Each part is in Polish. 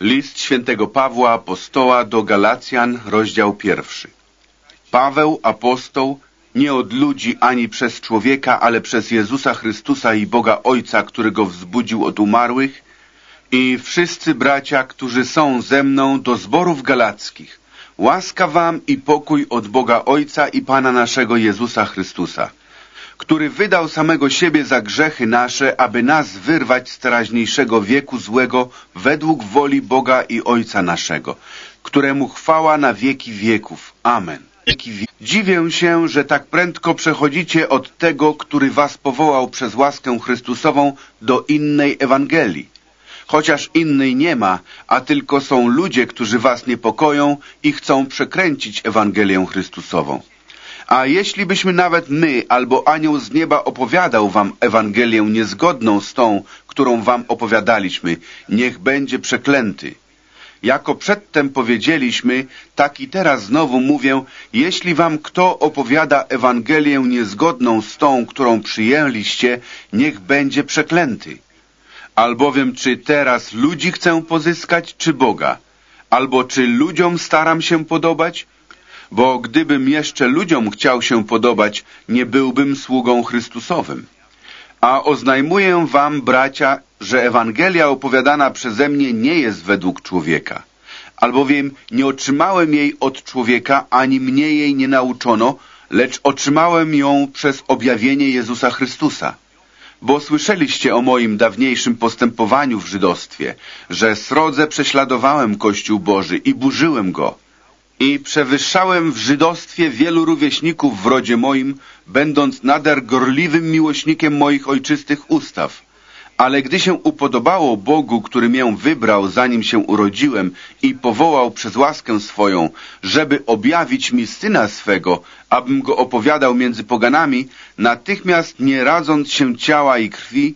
List świętego Pawła Apostoła do Galacjan, rozdział pierwszy. Paweł, apostoł, nie od ludzi ani przez człowieka, ale przez Jezusa Chrystusa i Boga Ojca, który go wzbudził od umarłych, i wszyscy bracia, którzy są ze mną do zborów galackich. Łaska wam i pokój od Boga Ojca i Pana naszego Jezusa Chrystusa który wydał samego siebie za grzechy nasze, aby nas wyrwać z teraźniejszego wieku złego według woli Boga i Ojca naszego, któremu chwała na wieki wieków. Amen. Dziwię się, że tak prędko przechodzicie od tego, który was powołał przez łaskę Chrystusową do innej Ewangelii. Chociaż innej nie ma, a tylko są ludzie, którzy was niepokoją i chcą przekręcić Ewangelię Chrystusową. A jeśli byśmy nawet my albo anioł z nieba opowiadał wam Ewangelię niezgodną z tą, którą wam opowiadaliśmy, niech będzie przeklęty. Jako przedtem powiedzieliśmy, tak i teraz znowu mówię, jeśli wam kto opowiada Ewangelię niezgodną z tą, którą przyjęliście, niech będzie przeklęty. Albowiem czy teraz ludzi chcę pozyskać, czy Boga? Albo czy ludziom staram się podobać? Bo gdybym jeszcze ludziom chciał się podobać, nie byłbym sługą Chrystusowym. A oznajmuję wam, bracia, że Ewangelia opowiadana przeze mnie nie jest według człowieka, albowiem nie otrzymałem jej od człowieka, ani mnie jej nie nauczono, lecz otrzymałem ją przez objawienie Jezusa Chrystusa. Bo słyszeliście o moim dawniejszym postępowaniu w żydostwie, że srodze prześladowałem Kościół Boży i burzyłem go, i przewyższałem w żydostwie wielu rówieśników w rodzie moim, będąc nader gorliwym miłośnikiem moich ojczystych ustaw. Ale gdy się upodobało Bogu, który mię wybrał, zanim się urodziłem i powołał przez łaskę swoją, żeby objawić mi syna swego, abym go opowiadał między poganami, natychmiast nie radząc się ciała i krwi,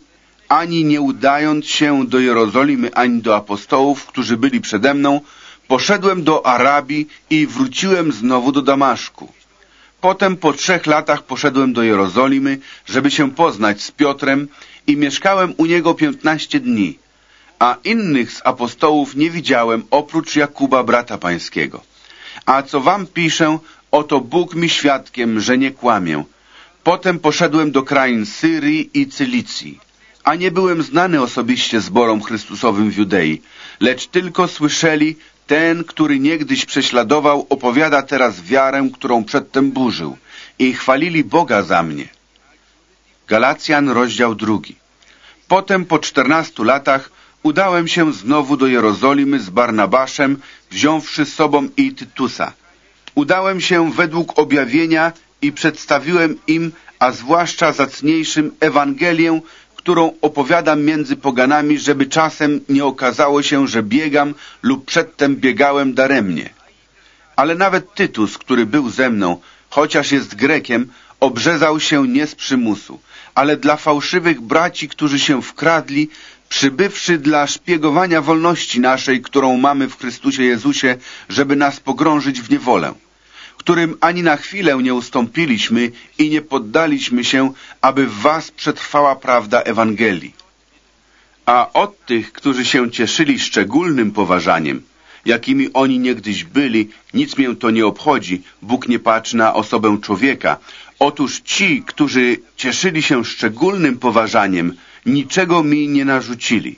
ani nie udając się do Jerozolimy, ani do apostołów, którzy byli przede mną, Poszedłem do Arabii i wróciłem znowu do Damaszku. Potem po trzech latach poszedłem do Jerozolimy, żeby się poznać z Piotrem i mieszkałem u niego piętnaście dni, a innych z apostołów nie widziałem oprócz Jakuba, brata pańskiego. A co wam piszę, oto Bóg mi świadkiem, że nie kłamię. Potem poszedłem do krain Syrii i Cylicji, a nie byłem znany osobiście zborom Chrystusowym w Judei, lecz tylko słyszeli, ten, który niegdyś prześladował, opowiada teraz wiarę, którą przedtem burzył i chwalili Boga za mnie. Galacjan, rozdział drugi. Potem po czternastu latach udałem się znowu do Jerozolimy z Barnabaszem, wziąwszy z sobą i Tytusa. Udałem się według objawienia i przedstawiłem im, a zwłaszcza zacniejszym, Ewangelię, którą opowiadam między poganami, żeby czasem nie okazało się, że biegam lub przedtem biegałem daremnie. Ale nawet Tytus, który był ze mną, chociaż jest Grekiem, obrzezał się nie z przymusu, ale dla fałszywych braci, którzy się wkradli, przybywszy dla szpiegowania wolności naszej, którą mamy w Chrystusie Jezusie, żeby nas pogrążyć w niewolę którym ani na chwilę nie ustąpiliśmy i nie poddaliśmy się, aby w was przetrwała prawda Ewangelii. A od tych, którzy się cieszyli szczególnym poważaniem, jakimi oni niegdyś byli, nic mię to nie obchodzi, Bóg nie patrzy na osobę człowieka. Otóż ci, którzy cieszyli się szczególnym poważaniem, niczego mi nie narzucili.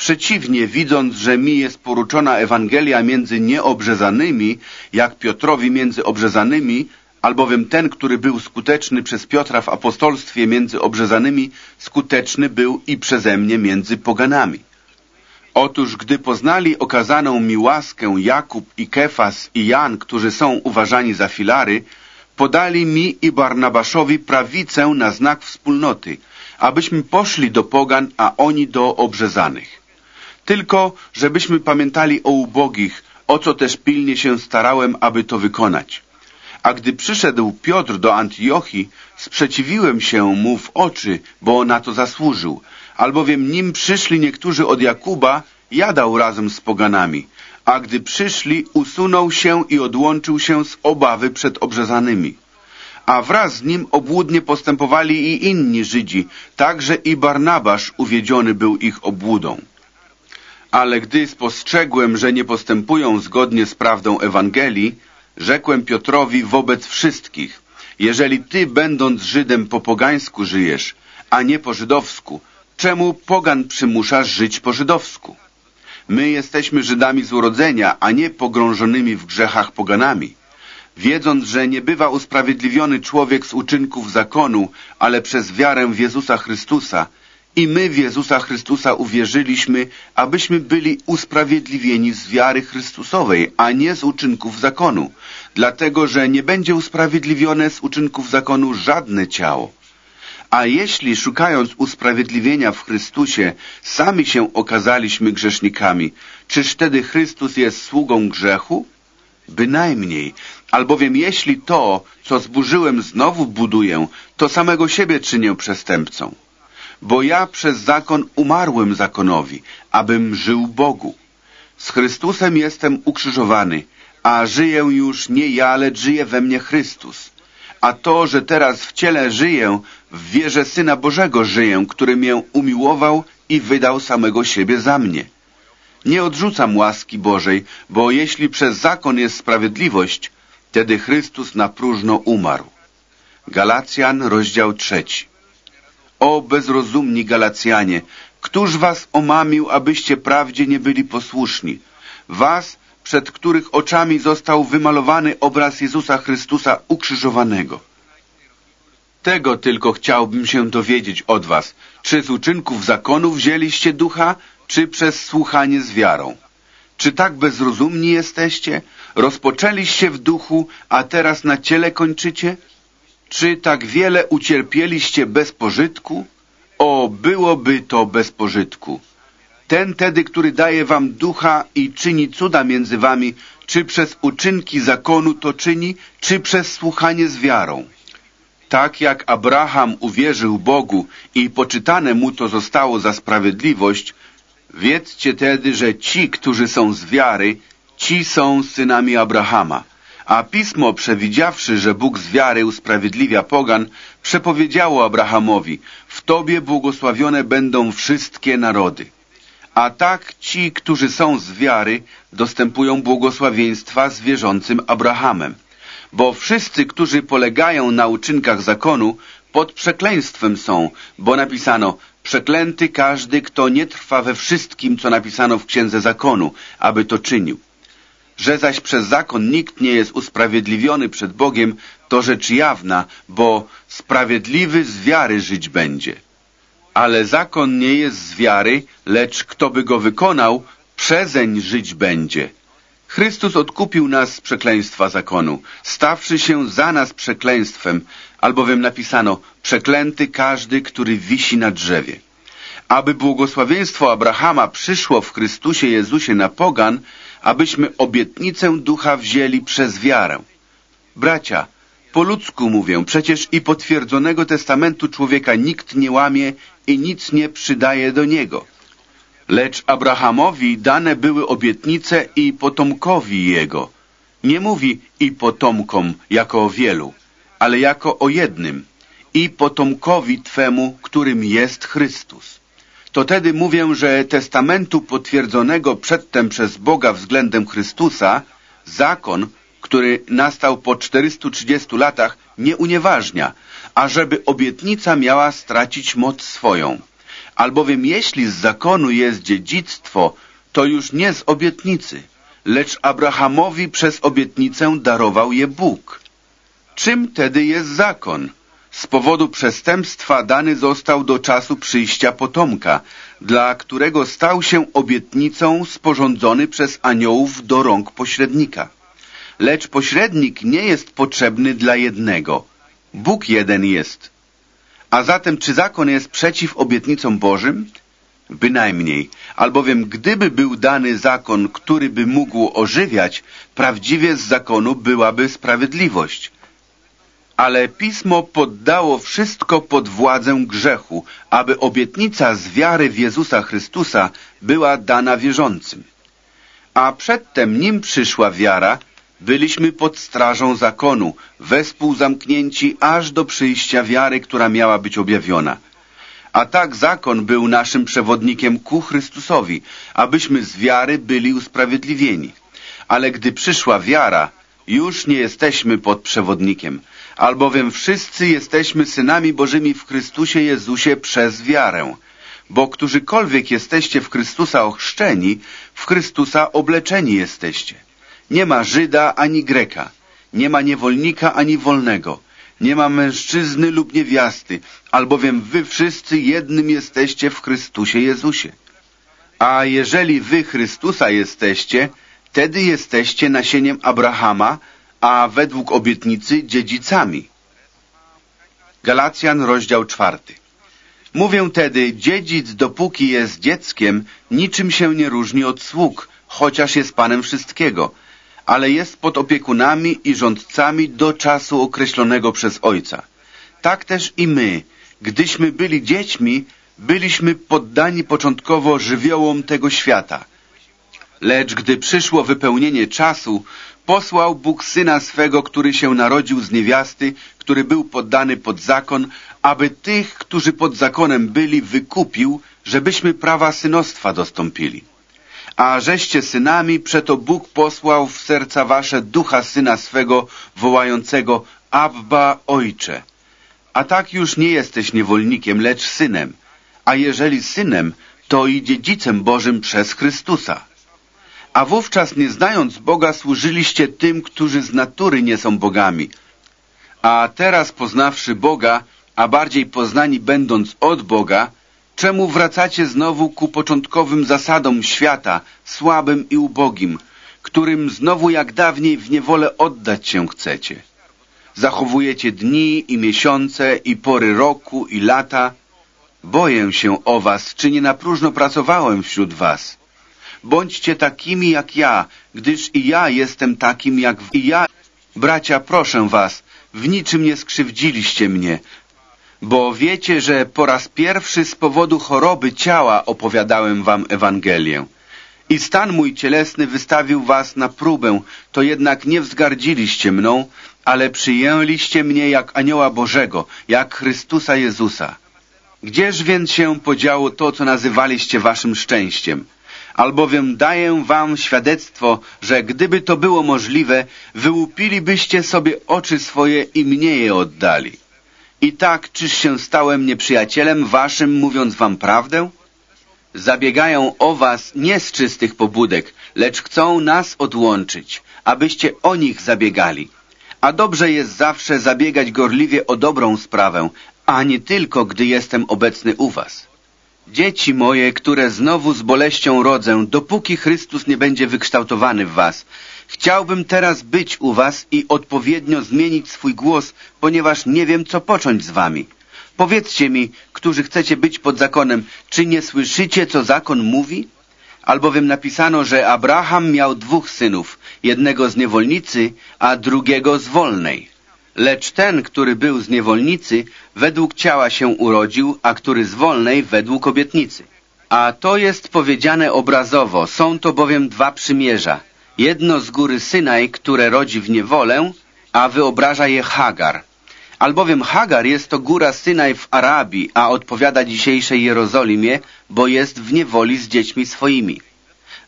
Przeciwnie, widząc, że mi jest poruczona Ewangelia między nieobrzezanymi, jak Piotrowi między obrzezanymi, albowiem ten, który był skuteczny przez Piotra w apostolstwie między obrzezanymi, skuteczny był i przeze mnie między poganami. Otóż, gdy poznali okazaną mi łaskę Jakub i Kefas i Jan, którzy są uważani za filary, podali mi i Barnabaszowi prawicę na znak wspólnoty, abyśmy poszli do pogan, a oni do obrzezanych. Tylko, żebyśmy pamiętali o ubogich, o co też pilnie się starałem, aby to wykonać. A gdy przyszedł Piotr do Antiochii, sprzeciwiłem się mu w oczy, bo na to zasłużył, albowiem nim przyszli niektórzy od Jakuba, jadał razem z poganami, a gdy przyszli, usunął się i odłączył się z obawy przed obrzezanymi. A wraz z nim obłudnie postępowali i inni Żydzi, także i Barnabasz uwiedziony był ich obłudą. Ale gdy spostrzegłem, że nie postępują zgodnie z prawdą Ewangelii, rzekłem Piotrowi wobec wszystkich, jeżeli ty, będąc Żydem, po pogańsku żyjesz, a nie po żydowsku, czemu pogan przymuszasz żyć po żydowsku? My jesteśmy Żydami z urodzenia, a nie pogrążonymi w grzechach poganami. Wiedząc, że nie bywa usprawiedliwiony człowiek z uczynków zakonu, ale przez wiarę w Jezusa Chrystusa, i my w Jezusa Chrystusa uwierzyliśmy, abyśmy byli usprawiedliwieni z wiary Chrystusowej, a nie z uczynków zakonu, dlatego że nie będzie usprawiedliwione z uczynków zakonu żadne ciało. A jeśli szukając usprawiedliwienia w Chrystusie sami się okazaliśmy grzesznikami, czyż wtedy Chrystus jest sługą grzechu? Bynajmniej, albowiem jeśli to, co zburzyłem znowu buduję, to samego siebie czynię przestępcą. Bo ja przez zakon umarłem zakonowi, abym żył Bogu. Z Chrystusem jestem ukrzyżowany, a żyję już nie ja, lecz żyje we mnie Chrystus. A to, że teraz w ciele żyję, w wierze Syna Bożego żyję, który mię umiłował i wydał samego siebie za mnie. Nie odrzucam łaski Bożej, bo jeśli przez zakon jest sprawiedliwość, wtedy Chrystus na próżno umarł. Galacjan, rozdział trzeci. O bezrozumni Galacjanie, któż was omamił, abyście prawdzie nie byli posłuszni? Was, przed których oczami został wymalowany obraz Jezusa Chrystusa ukrzyżowanego. Tego tylko chciałbym się dowiedzieć od was. Czy z uczynków zakonu wzięliście ducha, czy przez słuchanie z wiarą? Czy tak bezrozumni jesteście? Rozpoczęliście w duchu, a teraz na ciele kończycie? Czy tak wiele ucierpieliście bez pożytku? O, byłoby to bez pożytku. Ten tedy, który daje wam ducha i czyni cuda między wami, czy przez uczynki zakonu to czyni, czy przez słuchanie z wiarą. Tak jak Abraham uwierzył Bogu i poczytane mu to zostało za sprawiedliwość, wiedzcie tedy, że ci, którzy są z wiary, ci są synami Abrahama. A Pismo, przewidziawszy, że Bóg z wiary usprawiedliwia pogan, przepowiedziało Abrahamowi, w Tobie błogosławione będą wszystkie narody. A tak ci, którzy są z wiary, dostępują błogosławieństwa z wierzącym Abrahamem. Bo wszyscy, którzy polegają na uczynkach zakonu, pod przekleństwem są, bo napisano, przeklęty każdy, kto nie trwa we wszystkim, co napisano w Księdze Zakonu, aby to czynił. Że zaś przez zakon nikt nie jest usprawiedliwiony przed Bogiem, to rzecz jawna, bo sprawiedliwy z wiary żyć będzie. Ale zakon nie jest z wiary, lecz kto by go wykonał, przezeń żyć będzie. Chrystus odkupił nas z przekleństwa zakonu, stawszy się za nas przekleństwem, albowiem napisano, przeklęty każdy, który wisi na drzewie. Aby błogosławieństwo Abrahama przyszło w Chrystusie Jezusie na pogan, abyśmy obietnicę ducha wzięli przez wiarę. Bracia, po ludzku mówię, przecież i potwierdzonego testamentu człowieka nikt nie łamie i nic nie przydaje do niego. Lecz Abrahamowi dane były obietnice i potomkowi jego. Nie mówi i potomkom jako o wielu, ale jako o jednym, i potomkowi Twemu, którym jest Chrystus. To tedy mówię, że testamentu potwierdzonego przedtem przez Boga względem Chrystusa, zakon, który nastał po 430 latach, nie unieważnia, ażeby obietnica miała stracić moc swoją. Albowiem jeśli z zakonu jest dziedzictwo, to już nie z obietnicy, lecz Abrahamowi przez obietnicę darował je Bóg. Czym tedy jest zakon? Z powodu przestępstwa dany został do czasu przyjścia potomka, dla którego stał się obietnicą sporządzony przez aniołów do rąk pośrednika. Lecz pośrednik nie jest potrzebny dla jednego. Bóg jeden jest. A zatem czy zakon jest przeciw obietnicom Bożym? Bynajmniej, albowiem gdyby był dany zakon, który by mógł ożywiać, prawdziwie z zakonu byłaby sprawiedliwość. Ale Pismo poddało wszystko pod władzę grzechu, aby obietnica z wiary w Jezusa Chrystusa była dana wierzącym. A przedtem, nim przyszła wiara, Byliśmy pod strażą zakonu, wespół zamknięci aż do przyjścia wiary, która miała być objawiona. A tak zakon był naszym przewodnikiem ku Chrystusowi, abyśmy z wiary byli usprawiedliwieni. Ale gdy przyszła wiara, już nie jesteśmy pod przewodnikiem, albowiem wszyscy jesteśmy synami Bożymi w Chrystusie Jezusie przez wiarę. Bo którzykolwiek jesteście w Chrystusa ochrzczeni, w Chrystusa obleczeni jesteście. Nie ma Żyda ani Greka, nie ma niewolnika ani wolnego, nie ma mężczyzny lub niewiasty, albowiem wy wszyscy jednym jesteście w Chrystusie Jezusie. A jeżeli wy Chrystusa jesteście, wtedy jesteście nasieniem Abrahama, a według obietnicy dziedzicami. Galacjan, rozdział czwarty. Mówię tedy, dziedzic dopóki jest dzieckiem, niczym się nie różni od sług, chociaż jest panem wszystkiego, ale jest pod opiekunami i rządcami do czasu określonego przez ojca. Tak też i my, gdyśmy byli dziećmi, byliśmy poddani początkowo żywiołom tego świata. Lecz gdy przyszło wypełnienie czasu, posłał Bóg Syna swego, który się narodził z niewiasty, który był poddany pod zakon, aby tych, którzy pod zakonem byli, wykupił, żebyśmy prawa synostwa dostąpili. A żeście synami, przeto Bóg posłał w serca wasze ducha Syna swego, wołającego Abba Ojcze. A tak już nie jesteś niewolnikiem, lecz synem, a jeżeli synem, to i dziedzicem Bożym przez Chrystusa. A wówczas nie znając Boga służyliście tym, którzy z natury nie są bogami. A teraz poznawszy Boga, a bardziej poznani będąc od Boga, czemu wracacie znowu ku początkowym zasadom świata, słabym i ubogim, którym znowu jak dawniej w niewolę oddać się chcecie? Zachowujecie dni i miesiące i pory roku i lata. Boję się o was, czy nie na próżno pracowałem wśród was. Bądźcie takimi jak ja, gdyż i ja jestem takim jak i ja. Bracia, proszę was, w niczym nie skrzywdziliście mnie, bo wiecie, że po raz pierwszy z powodu choroby ciała opowiadałem wam Ewangelię. I stan mój cielesny wystawił was na próbę, to jednak nie wzgardziliście mną, ale przyjęliście mnie jak anioła Bożego, jak Chrystusa Jezusa. Gdzież więc się podziało to, co nazywaliście waszym szczęściem? Albowiem daję wam świadectwo, że gdyby to było możliwe, wyłupilibyście sobie oczy swoje i mnie je oddali. I tak, czyż się stałem nieprzyjacielem waszym, mówiąc wam prawdę? Zabiegają o was nie z czystych pobudek, lecz chcą nas odłączyć, abyście o nich zabiegali. A dobrze jest zawsze zabiegać gorliwie o dobrą sprawę, a nie tylko, gdy jestem obecny u was. Dzieci moje, które znowu z boleścią rodzę, dopóki Chrystus nie będzie wykształtowany w was, Chciałbym teraz być u was i odpowiednio zmienić swój głos, ponieważ nie wiem, co począć z wami. Powiedzcie mi, którzy chcecie być pod zakonem, czy nie słyszycie, co zakon mówi? Albowiem napisano, że Abraham miał dwóch synów, jednego z niewolnicy, a drugiego z wolnej. Lecz ten, który był z niewolnicy, według ciała się urodził, a który z wolnej według obietnicy. A to jest powiedziane obrazowo, są to bowiem dwa przymierza – jedno z góry Synaj, które rodzi w niewolę, a wyobraża je Hagar. Albowiem Hagar jest to góra Synaj w Arabii, a odpowiada dzisiejszej Jerozolimie, bo jest w niewoli z dziećmi swoimi.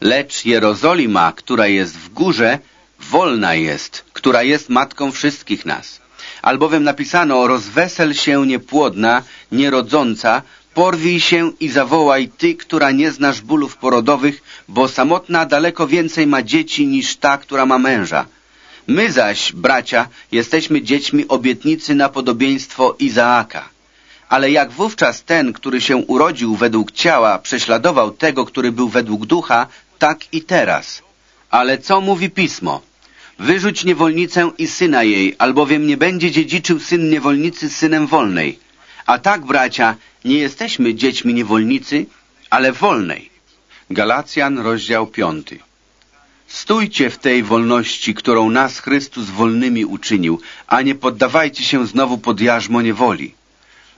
Lecz Jerozolima, która jest w górze, wolna jest, która jest matką wszystkich nas. Albowiem napisano, rozwesel się niepłodna, nierodząca, Porwij się i zawołaj ty, która nie znasz bólów porodowych, bo samotna daleko więcej ma dzieci niż ta, która ma męża. My zaś, bracia, jesteśmy dziećmi obietnicy na podobieństwo Izaaka. Ale jak wówczas ten, który się urodził według ciała, prześladował tego, który był według ducha, tak i teraz. Ale co mówi Pismo? Wyrzuć niewolnicę i syna jej, albowiem nie będzie dziedziczył syn niewolnicy z synem wolnej. A tak, bracia, nie jesteśmy dziećmi niewolnicy, ale wolnej. Galacjan, rozdział piąty. Stójcie w tej wolności, którą nas Chrystus wolnymi uczynił, a nie poddawajcie się znowu pod jarzmo niewoli.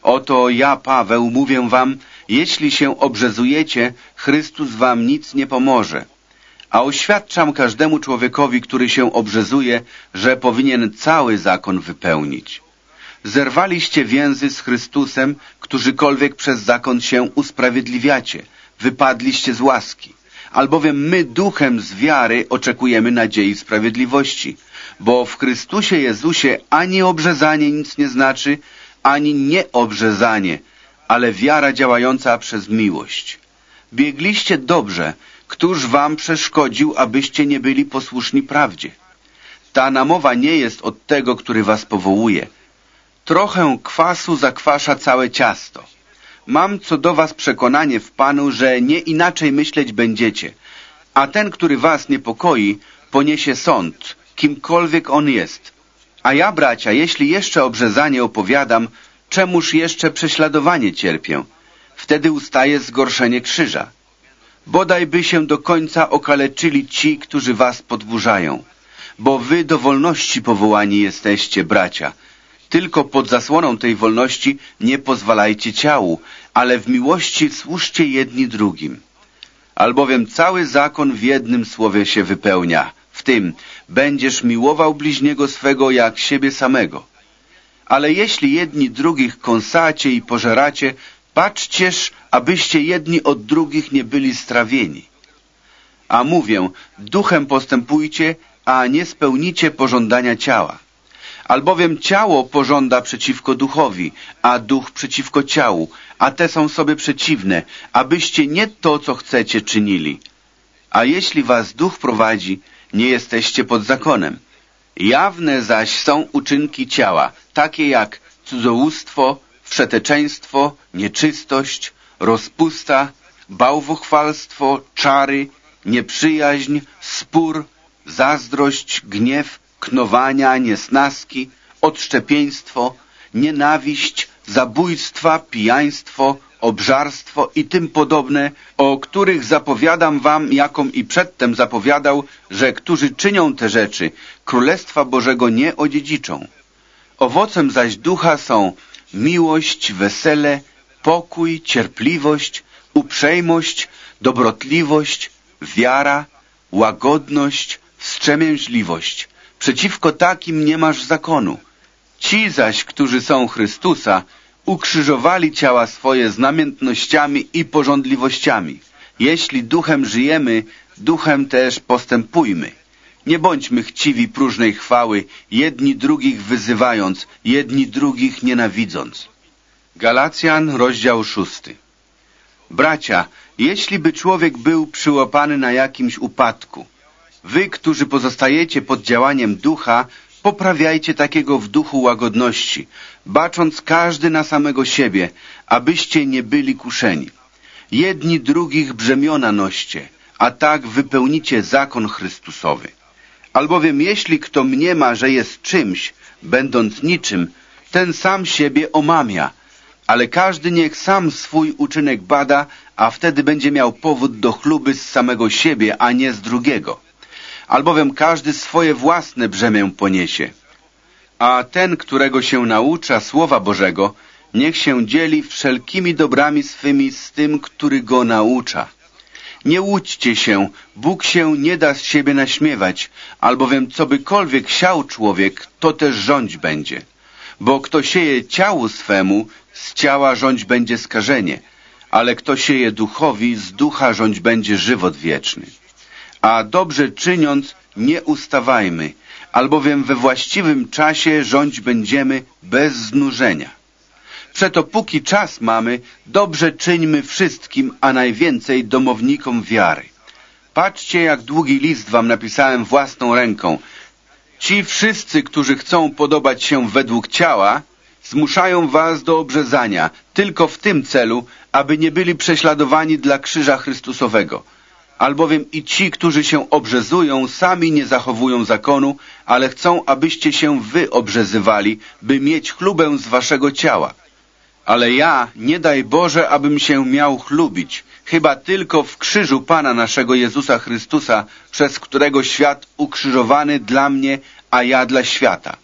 Oto ja, Paweł, mówię wam, jeśli się obrzezujecie, Chrystus wam nic nie pomoże. A oświadczam każdemu człowiekowi, który się obrzezuje, że powinien cały zakon wypełnić. Zerwaliście więzy z Chrystusem, którzykolwiek przez zakon się usprawiedliwiacie. Wypadliście z łaski. Albowiem my duchem z wiary oczekujemy nadziei sprawiedliwości. Bo w Chrystusie Jezusie ani obrzezanie nic nie znaczy, ani nieobrzezanie, ale wiara działająca przez miłość. Biegliście dobrze, któż wam przeszkodził, abyście nie byli posłuszni prawdzie? Ta namowa nie jest od tego, który was powołuje. Trochę kwasu zakwasza całe ciasto. Mam co do was przekonanie w Panu, że nie inaczej myśleć będziecie, a ten, który was niepokoi, poniesie sąd, kimkolwiek on jest. A ja, bracia, jeśli jeszcze obrzezanie opowiadam, czemuż jeszcze prześladowanie cierpię? Wtedy ustaje zgorszenie krzyża. Bodaj by się do końca okaleczyli ci, którzy was podburzają. Bo wy do wolności powołani jesteście, bracia. Tylko pod zasłoną tej wolności nie pozwalajcie ciału, ale w miłości służcie jedni drugim. Albowiem cały zakon w jednym słowie się wypełnia, w tym będziesz miłował bliźniego swego jak siebie samego. Ale jeśli jedni drugich kąsacie i pożeracie, patrzcież, abyście jedni od drugich nie byli strawieni. A mówię, duchem postępujcie, a nie spełnicie pożądania ciała. Albowiem ciało pożąda przeciwko duchowi, a duch przeciwko ciału, a te są sobie przeciwne, abyście nie to, co chcecie, czynili. A jeśli was duch prowadzi, nie jesteście pod zakonem. Jawne zaś są uczynki ciała, takie jak cudzołóstwo, wszeteczeństwo, nieczystość, rozpusta, bałwochwalstwo, czary, nieprzyjaźń, spór, zazdrość, gniew, knowania, niesnaski, odszczepieństwo, nienawiść, zabójstwa, pijaństwo, obżarstwo i tym podobne, o których zapowiadam wam, jakom i przedtem zapowiadał, że którzy czynią te rzeczy, Królestwa Bożego nie odziedziczą. Owocem zaś ducha są miłość, wesele, pokój, cierpliwość, uprzejmość, dobrotliwość, wiara, łagodność, wstrzemięźliwość. Przeciwko takim nie masz zakonu. Ci zaś, którzy są Chrystusa, ukrzyżowali ciała swoje z namiętnościami i porządliwościami. Jeśli duchem żyjemy, duchem też postępujmy. Nie bądźmy chciwi próżnej chwały, jedni drugich wyzywając, jedni drugich nienawidząc. Galacjan, rozdział szósty. Bracia, jeśli by człowiek był przyłapany na jakimś upadku, wy, którzy pozostajecie pod działaniem ducha, poprawiajcie takiego w duchu łagodności, bacząc każdy na samego siebie, abyście nie byli kuszeni. Jedni drugich brzemiona noście, a tak wypełnicie zakon Chrystusowy. Albowiem jeśli kto mniema, że jest czymś, będąc niczym, ten sam siebie omamia, ale każdy niech sam swój uczynek bada, a wtedy będzie miał powód do chluby z samego siebie, a nie z drugiego. Albowiem każdy swoje własne brzemię poniesie. A ten, którego się naucza Słowa Bożego, niech się dzieli wszelkimi dobrami swymi z tym, który go naucza. Nie łudźcie się, Bóg się nie da z siebie naśmiewać, albowiem co bykolwiek siał człowiek, to też rządź będzie. Bo kto sieje ciału swemu, z ciała rządź będzie skażenie, ale kto sieje duchowi, z ducha rządź będzie żywot wieczny. A dobrze czyniąc, nie ustawajmy, albowiem we właściwym czasie rządź będziemy bez znużenia. Przeto póki czas mamy, dobrze czyńmy wszystkim, a najwięcej domownikom wiary. Patrzcie, jak długi list wam napisałem własną ręką. Ci wszyscy, którzy chcą podobać się według ciała, zmuszają was do obrzezania, tylko w tym celu, aby nie byli prześladowani dla krzyża Chrystusowego. Albowiem i ci, którzy się obrzezują, sami nie zachowują zakonu, ale chcą, abyście się wy obrzezywali, by mieć chlubę z waszego ciała. Ale ja, nie daj Boże, abym się miał chlubić, chyba tylko w krzyżu Pana naszego Jezusa Chrystusa, przez którego świat ukrzyżowany dla mnie, a ja dla świata.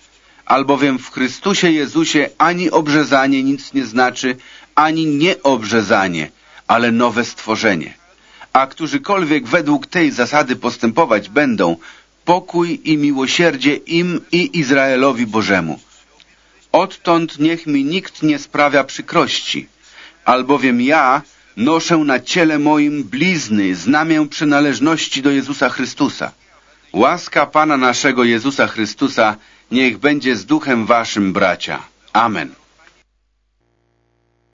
Albowiem w Chrystusie Jezusie ani obrzezanie nic nie znaczy, ani nieobrzezanie, ale nowe stworzenie. A którzykolwiek według tej zasady postępować będą, pokój i miłosierdzie im i Izraelowi Bożemu Odtąd niech mi nikt nie sprawia przykrości, albowiem ja noszę na ciele moim blizny, znamię przynależności do Jezusa Chrystusa. Łaska Pana naszego Jezusa Chrystusa niech będzie z duchem waszym, bracia. Amen.